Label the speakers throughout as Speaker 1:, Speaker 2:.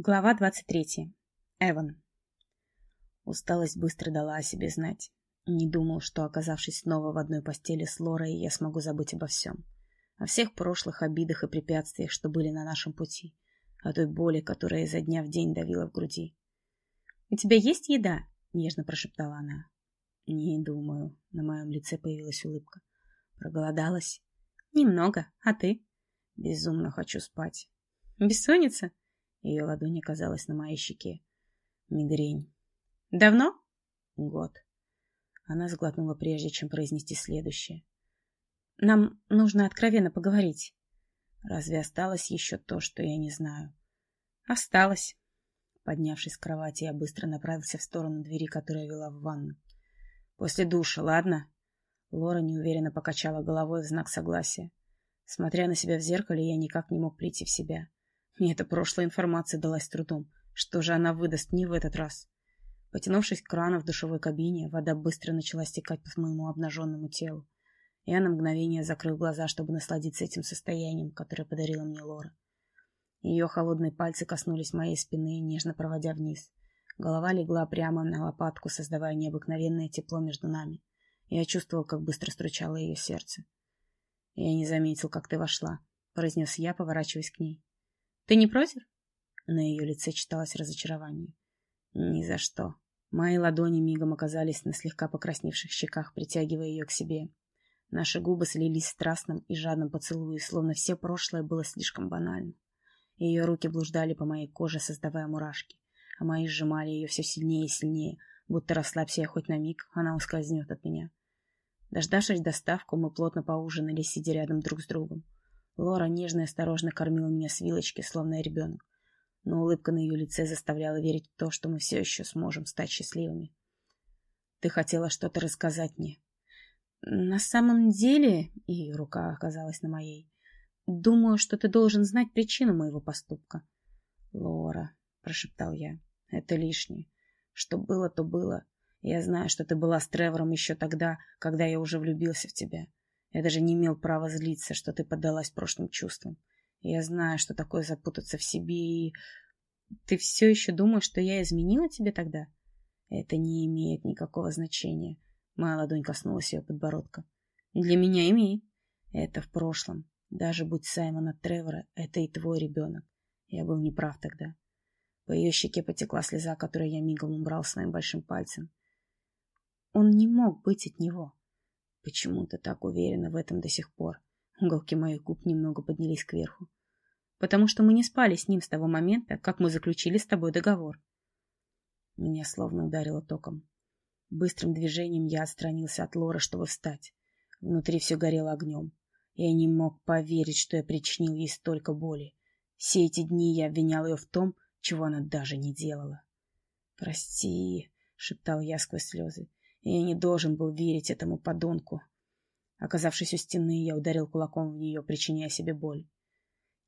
Speaker 1: Глава 23. Эван. Усталость быстро дала о себе знать. Не думал, что, оказавшись снова в одной постели с Лорой, я смогу забыть обо всем. О всех прошлых обидах и препятствиях, что были на нашем пути. О той боли, которая изо дня в день давила в груди. «У тебя есть еда?» — нежно прошептала она. «Не думаю». На моем лице появилась улыбка. «Проголодалась?» «Немного. А ты?» «Безумно хочу спать». «Бессонница?» Ее ладонь оказалась на моей щеке. Мигрень. «Давно?» «Год». Она сглотнула прежде, чем произнести следующее. «Нам нужно откровенно поговорить». «Разве осталось еще то, что я не знаю?» «Осталось». Поднявшись с кровати, я быстро направился в сторону двери, которая вела в ванну. «После душа, ладно?» Лора неуверенно покачала головой в знак согласия. Смотря на себя в зеркале, я никак не мог прийти в себя. Мне эта прошлая информация далась трудом. Что же она выдаст не в этот раз? Потянувшись к крану в душевой кабине, вода быстро начала стекать по моему обнаженному телу. Я на мгновение закрыл глаза, чтобы насладиться этим состоянием, которое подарила мне Лора. Ее холодные пальцы коснулись моей спины, нежно проводя вниз. Голова легла прямо на лопатку, создавая необыкновенное тепло между нами. Я чувствовал, как быстро стучало ее сердце. «Я не заметил, как ты вошла», — произнес я, поворачиваясь к ней. Ты не против? На ее лице читалось разочарование. Ни за что. Мои ладони мигом оказались на слегка покрасневших щеках, притягивая ее к себе. Наши губы слились в страстном и жадном поцелуе, словно все прошлое было слишком банально. Ее руки блуждали по моей коже, создавая мурашки, а мои сжимали ее все сильнее и сильнее, будто расслабься я хоть на миг, она ускользнет от меня. Дождавшись доставку, мы плотно поужинали, сидя рядом друг с другом. Лора нежно и осторожно кормила меня с вилочки, словно ребенок. Но улыбка на ее лице заставляла верить в то, что мы все еще сможем стать счастливыми. «Ты хотела что-то рассказать мне?» «На самом деле...» — ее рука оказалась на моей. «Думаю, что ты должен знать причину моего поступка». «Лора», — прошептал я, — «это лишнее. Что было, то было. Я знаю, что ты была с Тревором еще тогда, когда я уже влюбился в тебя. Я даже не имел права злиться, что ты поддалась прошлым чувствам. Я знаю, что такое запутаться в себе и... Ты все еще думаешь, что я изменила тебе тогда? Это не имеет никакого значения. Моя ладонь коснулась ее подбородка. Для меня имеет. Это в прошлом. Даже будь Саймона Тревора, это и твой ребенок. Я был неправ тогда. По ее щеке потекла слеза, которую я мигом убрал своим большим пальцем. Он не мог быть от него. Почему-то так уверена в этом до сих пор. Уголки моих губ немного поднялись кверху. Потому что мы не спали с ним с того момента, как мы заключили с тобой договор. Меня словно ударило током. Быстрым движением я отстранился от Лоры, чтобы встать. Внутри все горело огнем. Я не мог поверить, что я причинил ей столько боли. Все эти дни я обвинял ее в том, чего она даже не делала. «Прости», — шептал я сквозь слезы. Я не должен был верить этому подонку. Оказавшись у стены, я ударил кулаком в нее, причиняя себе боль.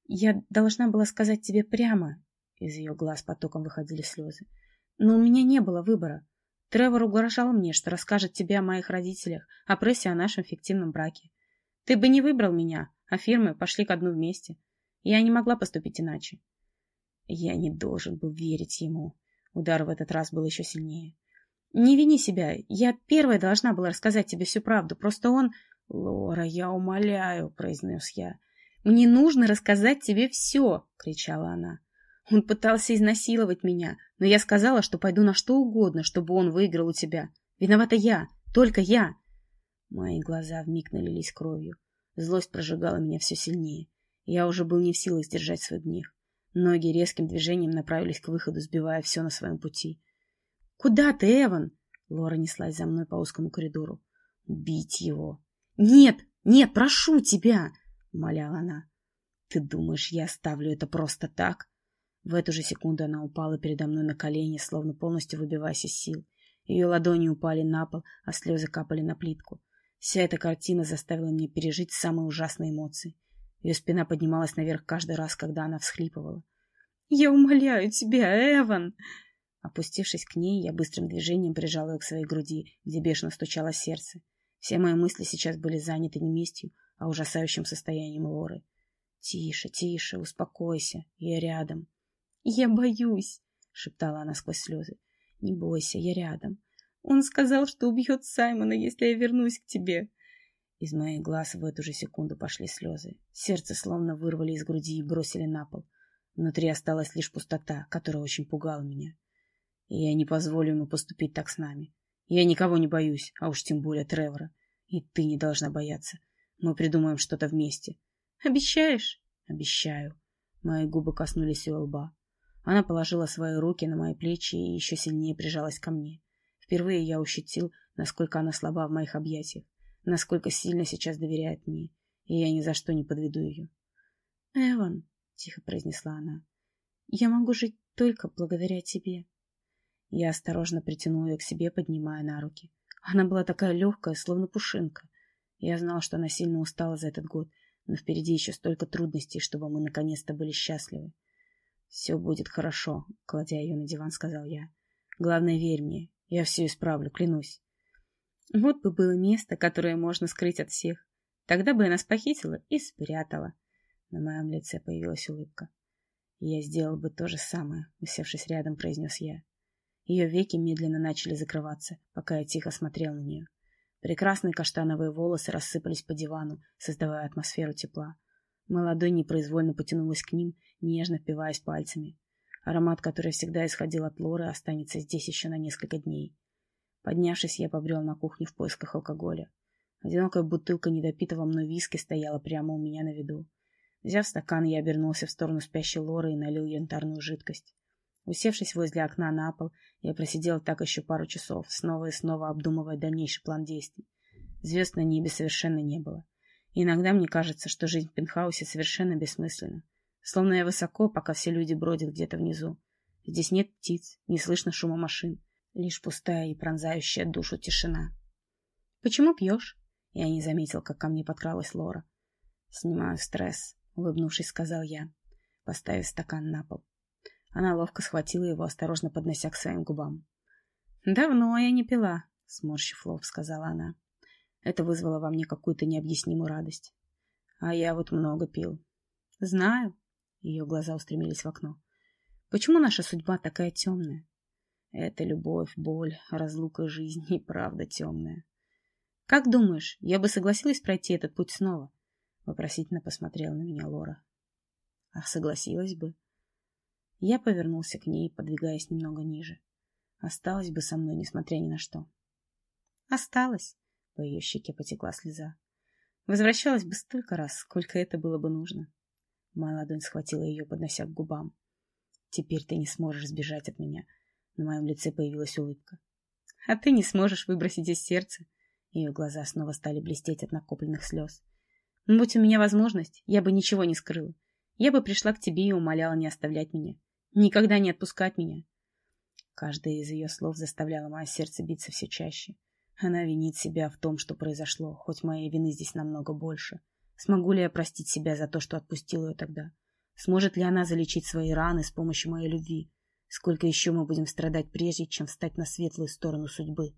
Speaker 1: «Я должна была сказать тебе прямо...» Из ее глаз потоком выходили слезы. «Но у меня не было выбора. Тревор угрожал мне, что расскажет тебе о моих родителях, о прессе о нашем фиктивном браке. Ты бы не выбрал меня, а фирмы пошли ко дну вместе. Я не могла поступить иначе». Я не должен был верить ему. Удар в этот раз был еще сильнее. Не вини себя. Я первая должна была рассказать тебе всю правду. Просто он... Лора, я умоляю, произнес я. Мне нужно рассказать тебе все, кричала она. Он пытался изнасиловать меня, но я сказала, что пойду на что угодно, чтобы он выиграл у тебя. Виновата я, только я. Мои глаза вмиг налились кровью. Злость прожигала меня все сильнее. Я уже был не в силах сдержать свой гнев. Ноги резким движением направились к выходу, сбивая все на своем пути. «Куда ты, Эван?» Лора неслась за мной по узкому коридору. «Убить его!» «Нет, нет, прошу тебя!» — умоляла она. «Ты думаешь, я оставлю это просто так?» В эту же секунду она упала передо мной на колени, словно полностью выбиваясь из сил. Ее ладони упали на пол, а слезы капали на плитку. Вся эта картина заставила меня пережить самые ужасные эмоции. Ее спина поднималась наверх каждый раз, когда она всхлипывала. «Я умоляю тебя, Эван!» Опустившись к ней, я быстрым движением прижал ее к своей груди, где бешено стучало сердце. Все мои мысли сейчас были заняты не местью, а ужасающим состоянием Лоры. «Тише, тише, успокойся, я рядом». Я боюсь, шептала она сквозь слезы. Не бойся, я рядом. Он сказал, что убьет Саймона, если я вернусь к тебе. Из моих глаз в эту же секунду пошли слезы. Сердце словно вырвали из груди и бросили на пол. Внутри осталась лишь пустота, которая очень пугала меня. Я не позволю ему поступить так с нами. Я никого не боюсь, а уж тем более Тревора. И ты не должна бояться. Мы придумаем что-то вместе. Обещаешь? Обещаю. Мои губы коснулись ее лба. Она положила свои руки на мои плечи и еще сильнее прижалась ко мне. Впервые я ощутил, насколько она слаба в моих объятиях насколько сильно сейчас доверяет мне, и я ни за что не подведу ее. «Эван», — тихо произнесла она, — «я могу жить только благодаря тебе». Я осторожно притянул ее к себе, поднимая на руки. Она была такая легкая, словно пушинка. Я знал, что она сильно устала за этот год, но впереди еще столько трудностей, чтобы мы наконец-то были счастливы. «Все будет хорошо», — кладя ее на диван, сказал я. «Главное, верь мне. Я все исправлю, клянусь». Вот бы было место, которое можно скрыть от всех. Тогда бы я нас похитила и спрятала. На моем лице появилась улыбка. «Я сделал бы то же самое», — усевшись рядом, произнес я. Ее веки медленно начали закрываться, пока я тихо смотрел на нее. Прекрасные каштановые волосы рассыпались по дивану, создавая атмосферу тепла. Моя ладонь непроизвольно потянулась к ним, нежно впиваясь пальцами. Аромат, который всегда исходил от Лоры, останется здесь еще на несколько дней. Поднявшись, я побрел на кухню в поисках алкоголя. Одинокая бутылка недопитого мной виски стояла прямо у меня на виду. Взяв стакан, я обернулся в сторону спящей Лоры и налил янтарную жидкость. Усевшись возле окна на пол, я просидел так еще пару часов, снова и снова обдумывая дальнейший план действий. Звезд на небе совершенно не было. Иногда мне кажется, что жизнь в пентхаусе совершенно бессмысленна. Словно я высоко, пока все люди бродят где-то внизу. Здесь нет птиц, не слышно шума машин. Лишь пустая и пронзающая душу тишина. «Почему пьешь?» Я не заметил, как ко мне подкралась Лора. «Снимаю стресс», — улыбнувшись, сказал я, поставив стакан на пол. Она ловко схватила его, осторожно поднося к своим губам. «Давно я не пила», — сморщив лоб, сказала она. Это вызвало во мне какую-то необъяснимую радость. А я вот много пил. «Знаю», — ее глаза устремились в окно. «Почему наша судьба такая темная? Это любовь, боль, разлука жизнь и правда темная. «Как думаешь, я бы согласилась пройти этот путь снова?» Вопросительно посмотрела на меня Лора. «А согласилась бы?» Я повернулся к ней, подвигаясь немного ниже. Осталась бы со мной, несмотря ни на что. «Осталась!» — по ее щеке потекла слеза. «Возвращалась бы столько раз, сколько это было бы нужно». Моя ладонь схватила ее, поднося к губам. «Теперь ты не сможешь сбежать от меня», на моем лице появилась улыбка. «А ты не сможешь выбросить из сердца?» Ее глаза снова стали блестеть от накопленных слез. «Будь у меня возможность, я бы ничего не скрыла. Я бы пришла к тебе и умоляла не оставлять меня. Никогда не отпускать меня». Каждое из ее слов заставляло мое сердце биться все чаще. Она винит себя в том, что произошло, хоть моей вины здесь намного больше. Смогу ли я простить себя за то, что отпустил ее тогда? Сможет ли она залечить свои раны с помощью моей любви? Сколько еще мы будем страдать, прежде чем встать на светлую сторону судьбы?